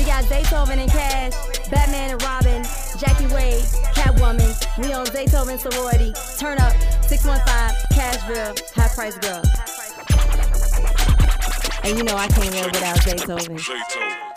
We got Zaytoven and Cash, Batman and Robin, Jackie Wade, Catwoman. We on Zaytoven sorority. Turn up 615 Cashville, high price girl. And you know I can't live without. High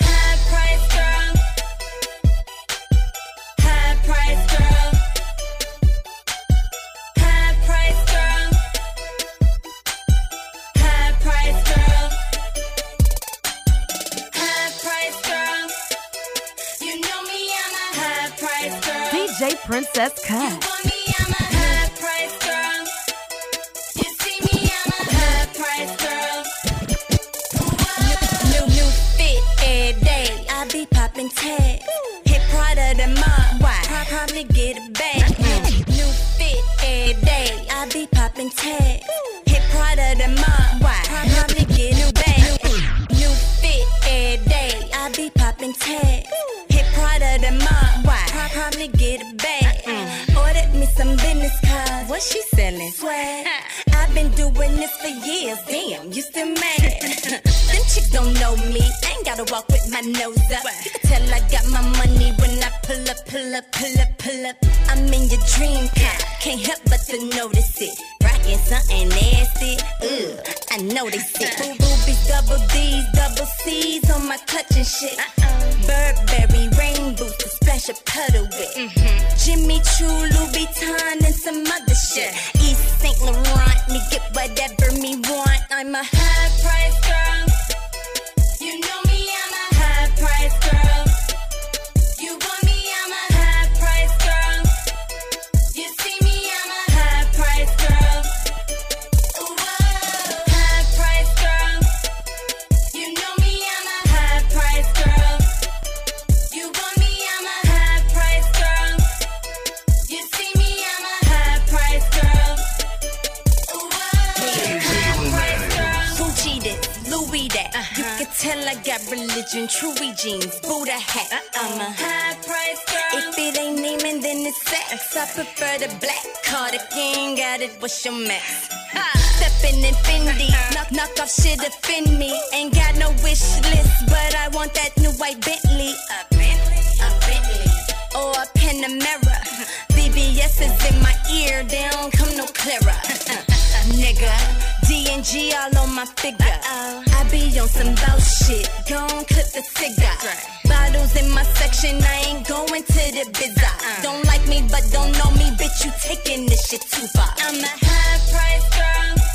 day. I be popping tags. Hit Prada the mob. Why? Pro- Probably get a bag. New fit every day. I be popping tags. Hit Prada the mob. Why? Pro- Probably get a bag. New fit every day. I be popping tags. Prada the mob. Why? Pro- Probably get a bag. Ordered me some business cards. What she selling? Swag. I've been doing this for years. Damn, you still mad? Them chicks don't know me. I ain't gotta walk with my nose up. You can tell I got my money when I pull up, pull up, pull up, pull up. I'm in your dream car. Can't help but to notice it. Rockin' something nasty. Mm. Ugh, I know they sick. Boo boobies, double D's, Jimmy Choo, Louis Vuitton, and some other shit. Yves St. Laurent, me get whatever me want. I'm a high price girl. You know can tell I got religion, Chewy jeans, Buddha hat. I'm a high price girl. If it ain't naming, then it's sex. I prefer the black card. If you ain't got it, what's your mess? Steppin' in Fendi, knock, knock off shit offend me. Ain't got no wish list, but I want that new white Bentley. A Bentley, a Bentley, or a Panamera. VVS is in my ear, they don't come no clearer. Nigga, D&G all on my figure. I be on some bout shit, gon' clip the cigar. Bottles in my section, I ain't going to the bizarre. Uh. Don't like me, but don't know me, bitch, you taking this shit too far. I'm a high price girl. You know me,